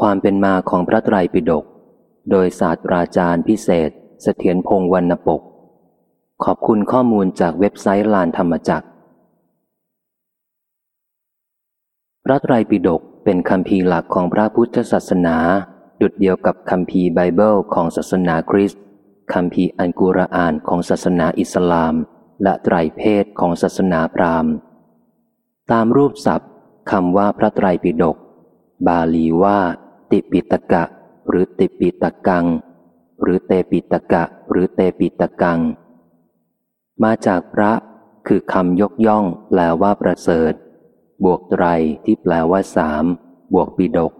ความเป็นมาของพระไตรปิฎกโดยศาสตราจารย์พิเศษเสถียรพงษ์วรรณปก ขอบคุณข้อมูลจากเว็บไซต์ลานธรรมจักร พระไตรปิฎกเป็นคำพีหลักของพระพุทธศาสนา ดุดเดียวกับคำพีไบเบิลของศาสนาคริสต์คำพีอันกุรอานของศาสนาอิสลาม และไตรเพศของศาสนาพราหมณ์ ตามรูปศัพท์คำว่าพระไตรปิฎกบาลีว่า ติปิตกะ หรือติปิตกัง หรือเตปิตกะ หรือเตปิตกัง มาจากพระคือคำยกย่องแปลว่าประเสริฐ บวกไตรที่แปลว่าสามบวกปิดก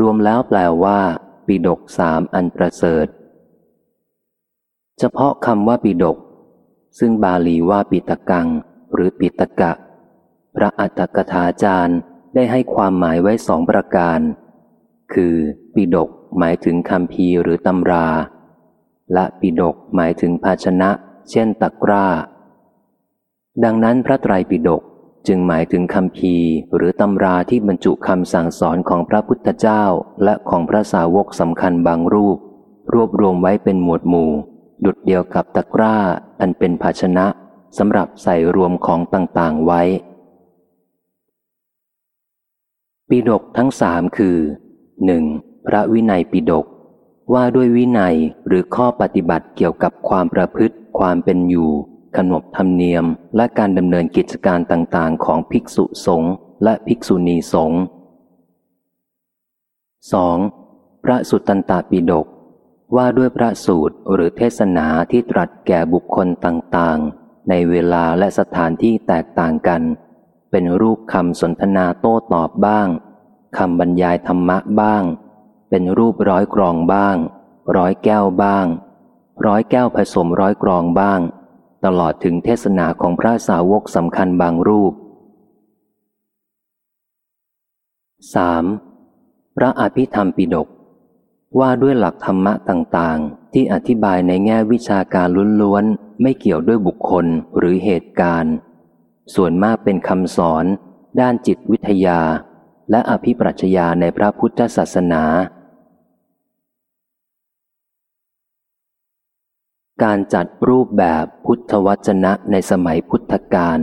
รวมแล้วแปลว่า ปิดกสามอันประเสริฐ เฉพาะคำว่าปิดก ซึ่งบาลีว่าปิตกัง หรือปิตกะ พระอัตถกถาจารย์ได้ให้ความหมายไว้สองประการ คือ ปิดกหมายถึงคำพีหรือตำรา และปิดกหมายถึงภาชนะ เช่นตะกร้า ดังนั้นพระไตรปิฎกจึงหมายถึงคำพีหรือตำราที่บรรจุคำสั่งสอนของพระพุทธเจ้าและของพระสาวกสำคัญบางรูป รวบรวมไว้เป็นหมวดหมู่ ดุดเดียวกับตะกร้า อันเป็นภาชนะสำหรับใส่รวมของต่างๆไว้ ปิดกทั้งสามคือ 1. พระวินัยปิดกว่าด้วยวินัยหรือข้อปฏิบัติเกี่ยวกับความประพฤติ ความเป็นอยู่ ขนบธรรมเนียม และการดำเนินกิจการต่างๆ ของภิกษุสงฆ์และภิกษุณีสงฆ์ 2. พระสุตตันตปิดกว่าด้วยพระสูตรหรือเทศนาที่ตรัสแก่บุคคลต่างๆ ในเวลาและสถานที่แตกต่างกัน เป็นรูปคำสนทนาโต้ตอบบ้าง คำบรรยายธรรมะบ้าง เป็นรูปร้อยกรองบ้าง ร้อยแก้วบ้าง ร้อยแก้วผสมร้อยกรองบ้าง ตลอดถึงเทศนาของพระสาวกสำคัญบางรูป 3. พระอภิธรรมปิดก ว่าด้วยหลักธรรมะต่างๆ ที่อธิบายในแง่วิชาการล้วนๆ ไม่เกี่ยวด้วยบุคคลหรือเหตุการณ์ ส่วนมากเป็นคำสอน ด้านจิตวิทยา และอภิปรัชญาในพระพุทธศาสนา การจัดรูปแบบพุทธวจนะในสมัยพุทธกาล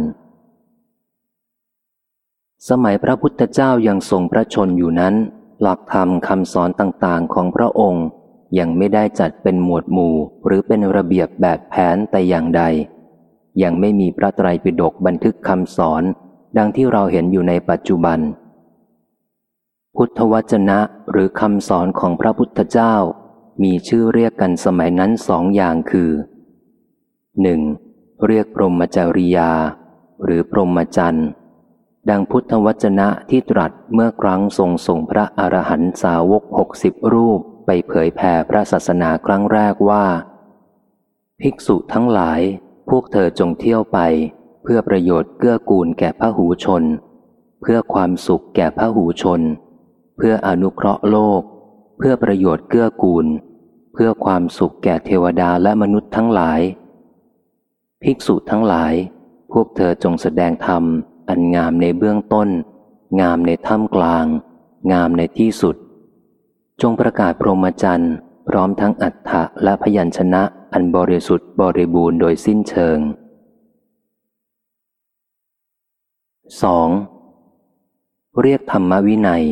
สมัยพระพุทธเจ้ายังทรงพระชนอยู่นั้น หลักธรรมคำสอนต่างๆของพระองค์ยังไม่ได้จัดเป็นหมวดหมู่หรือเป็นระเบียบแบบแผนแต่อย่างใด ยังไม่มีพระไตรปิฎกบันทึกคำสอน ดังที่เราเห็นอยู่ในปัจจุบัน พุทธวจนะหรือคำสอนของพระพุทธเจ้า มีชื่อเรียกกันสมัยนั้นสองอย่างคือ 1. เรียกพรหมจริยา หรือพรหมจรรย์ ดังพุทธวจนะที่ตรัสเมื่อครั้งทรงส่งพระอรหันตสาวกหกสิบรูปไปเผยแผ่พระศาสนาครั้งแรกว่า ภิกษุทั้งหลาย พวกเธอจงเที่ยวไป เพื่อประโยชน์เกื้อกูลแก่พระหูชน เพื่อความสุขแก่พระหูชน เพื่ออนุเคราะห์โลก เพื่อประโยชน์เกื้อกูล เพื่อความสุขแก่เทวดาและมนุษย์ทั้งหลาย ภิกษุทั้งหลาย พวกเธอจงแสดงธรรม อันงามในเบื้องต้น งามในท่ามกลาง งามในที่สุด จงประกาศพรหมจรรย์พร้อมทั้งอัฏฐะและพยัญชนะอันบริสุทธิ์บริบูรณ์โดยสิ้นเชิง 2. เรียกธรรมวินัย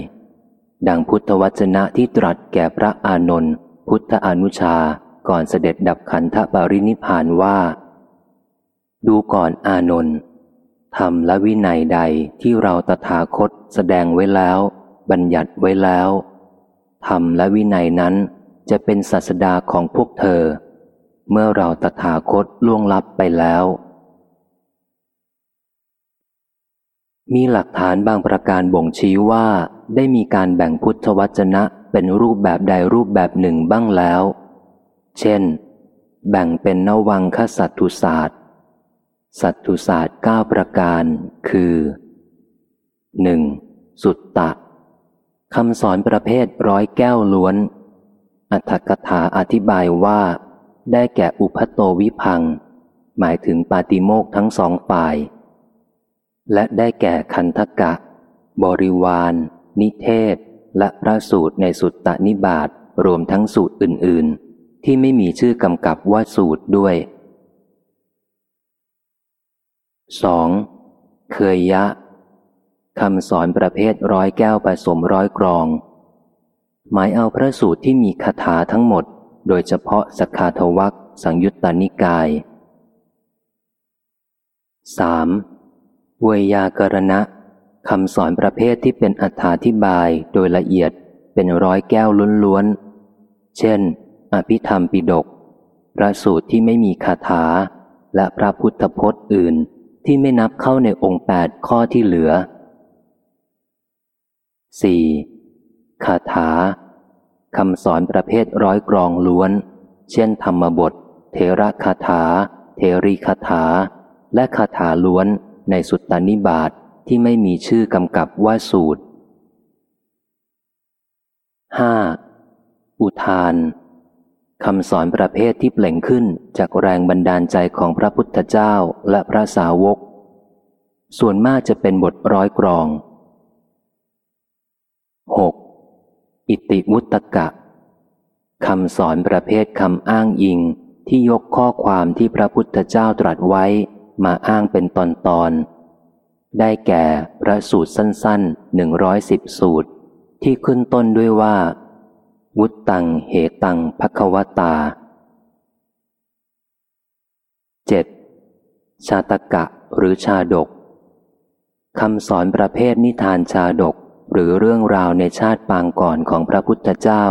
ดังพุทธวจนะที่ตรัสแก่พระอานนท์พุทธอนุชาก่อนเสด็จดับขันธปรินิพานว่า ดูก่อนอานนท์ธรรมและวินัยใดที่เราตถาคตแสดงไว้แล้ว บัญญัติไว้แล้วธรรมและวินัยนั้นจะเป็นศาสดาของพวกเธอ เมื่อเราตถาคตล่วงลับไปแล้ว มีหลักฐานบางประการบ่งชี้ว่าได้มีการแบ่งพุทธวจนะเป็นรูปแบบใดรูปแบบหนึ่งบ้างแล้ว เช่น แบ่งเป็นนวังคสัตตุศาสตร์ สัตตุศาสตร์เก้าประการ คือ 1. สุตตะคำสอนประเภทร้อยแก้วล้วน อัตถกถาอธิบายว่า ได้แก่อุพัโตวิพัง หมายถึงปาติโมกทั้งสองฝ่าย และได้แก่คันธกะ บริวาร นิเทศ และพระสูตรในสุตตนิบาตรวมทั้งสูตรอื่น ๆ ที่ไม่มีชื่อกำกับว่าสูตรด้วย 2. เคยยะคำสอนประเภทร้อยแก้วผสมร้อยกรอง หมายเอาพระสูตรที่มีคาถาทั้งหมด โดยเฉพาะสคาทวักสังยุตตานิกาย 3. เวยากรณะคำสอนประเภทที่เป็นอธิบายโดยละเอียดเป็นร้อยแก้วล้วนๆ เช่น อภิธรรมปิดก พระสูตรที่ไม่มีคาถา และพระพุทธพจน์อื่นที่ไม่นับเข้าในองค์แปดข้อที่เหลือ 4. คาถาคำสอนประเภทร้อยกรองล้วน เช่นธรรมบท เทระคาถา เทรีคาถา และคาถาล้วน ในสุตตานิบาตที่ไม่มีชื่อกำกับว่าสูตร 5. อุทานคำสอนประเภทที่เปล่งขึ้นจากแรงบันดาลใจของพระพุทธเจ้าและพระสาวก ส่วนมากจะเป็นบทร้อยกรอง 6. อิติวุตกะคำสอนประเภทคำอ้างอิงที่ยกข้อความที่พระพุทธเจ้าตรัสไว้ มาอ้างเป็นตอนตอน ได้แก่พระสูตรสั้นๆหนึ่งร้อยสิบสูตร ที่ขึ้นต้นด้วยว่า วุตตังเหตังภควตา 7. ชาตกะหรือชาดกคำสอนประเภทนิทานชาดกหรือเรื่องราวในชาติปางก่อนของพระพุทธเจ้า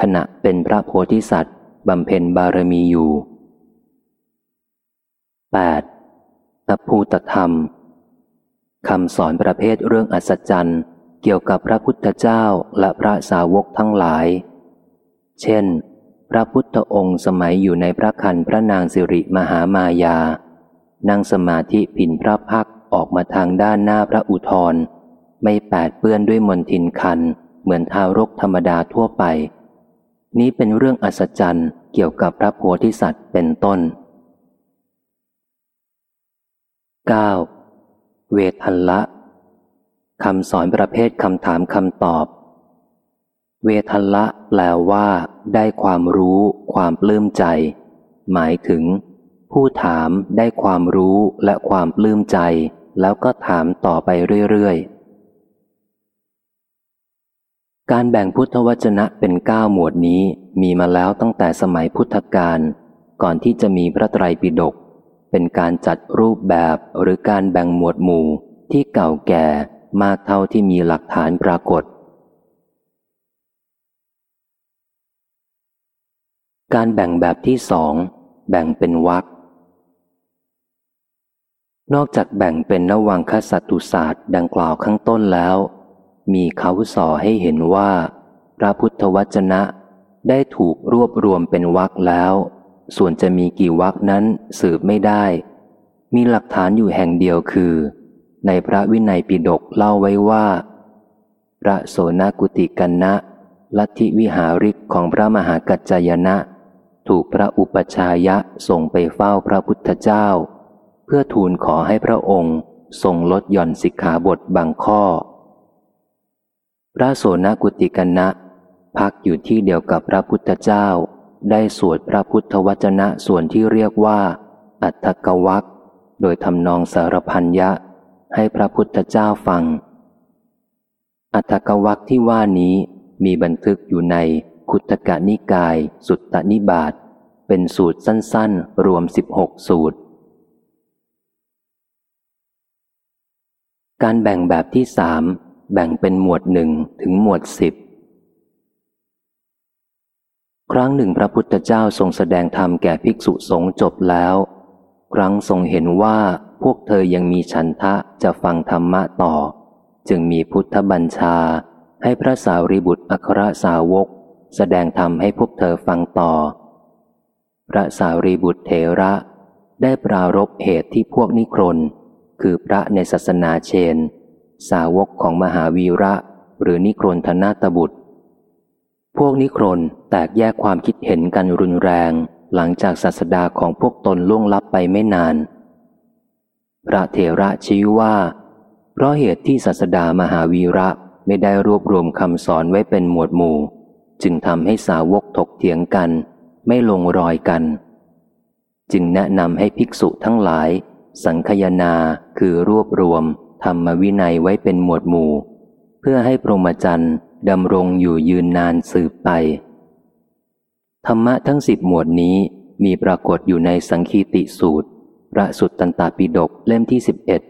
ขณะเป็นพระโพธิสัตว์บำเพ็ญบารมีอยู่ 8. อภูตธรรมคำสอนประเภทเรื่องอัศจรรย์ เกี่ยวกับพระพุทธเจ้าและพระสาวกทั้งหลาย เช่น พระพุทธองค์สมัยอยู่ในพระคันพระนางสิริมหามายา นั่งสมาธิผินพระพักออกมาทางด้านหน้าพระอุทรไม่แปดเปื้อนด้วยมนทินคัน เหมือนทารกธรรมดาทั่วไป นี้เป็นเรื่องอัศจรรย์เกี่ยวกับพระโพธิสัตว์เป็นต้น 9. เวทันละคำสอนประเภทคำถามคำตอบ เวทันละแปลว่า ได้ความรู้ ความปลื้มใจ หมายถึง ผู้ถามได้ความรู้และความปลื้มใจ แล้วก็ถามต่อไปเรื่อยๆ การแบ่งพุทธวจนะเป็นเก้าหมวดนี้มีมาแล้วตั้งแต่สมัยพุทธกาลก่อนที่จะมีพระไตรปิฎก เป็นการจัดรูปแบบหรือการแบ่งหมวดหมู่ที่เก่าแก่มากเท่าที่มีหลักฐานปรากฏ การแบ่งแบบที่สองแบ่งเป็นวรรคนอกจากแบ่งเป็นนวังคสัตุศาสตร์ดังกล่าวข้างต้นแล้ว มีเขาสอให้เห็นว่า พระพุทธวจนะได้ถูกรวบรวมเป็นวักแล้ว ส่วนจะมีกี่วักนั้นสืบไม่ได้ มีหลักฐานอยู่แห่งเดียวคือ ในพระวินัยปิฎกเล่าไว้ว่า พระโสนกุติกันนะลัทธิวิหาริกของพระมหากัจจายนะ ถูกพระอุปชายะส่งไปเฝ้าพระพุทธเจ้า เพื่อทูลขอให้พระองค์ทรงลดหย่อนสิกขาบทบางข้อ พระโสนกุติกันนะ พักอยู่ที่เดียวกับพระพุทธเจ้า ได้สวดพระพุทธวจนะส่วนที่เรียกว่า อัตถกวักโดยทำนองสารพันยะ ให้พระพุทธเจ้าฟัง อัตถกวักที่ว่านี้มีบันทึกอยู่ในคุตกานิกาย สุตตนิบาตเป็นสูตรสั้นๆ รวมสิบหกสูตร การแบ่งแบบที่สามแบ่งเป็นหมวดหนึ่งถึงหมวดสิบ ครั้งหนึ่งพระพุทธเจ้าทรงแสดงธรรมแก่ภิกษุสงฆ์จบแล้ว ครั้งทรงเห็นว่าพวกเธอยังมีฉันทะจะฟังธรรมะต่อ จึงมีพุทธบัญชา ให้พระสาวรีบุตรอัครสาวก แสดงธรรมให้พวกเธอฟังต่อ พระสาวรีบุตรเถระ ได้ปรารบเหตุที่พวกนิครน คือพระในศาสนาเชน สาวกของมหาวีระหรือนิครนธนาตบุตร พวกนิครนแตกแยกความคิดเห็นกันรุนแรง หลังจากศาสดาของพวกตนล่วงลับไปไม่นาน พระเถระชี้ว่า เพราะเหตุที่ศาสดามหาวีระไม่ได้รวบรวมคำสอนไว้เป็นหมวดหมู่ จึงทำให้สาวกถกเถียงกัน ไม่ลงรอยกัน จึงแนะนำให้ภิกษุทั้งหลาย สังคยนาคือรวบรวมธรรมวินัยไว้เป็นหมวดหมู่ เพื่อให้พรหมจรรย์ ดำรงอยู่ยืนนานสืบไป ธรรมะทั้งสิบหมวดนี้มีปรากฏอยู่ในสังคีติสูตร พระสุตตันตปิฎกเล่มที่สิบเอ็ด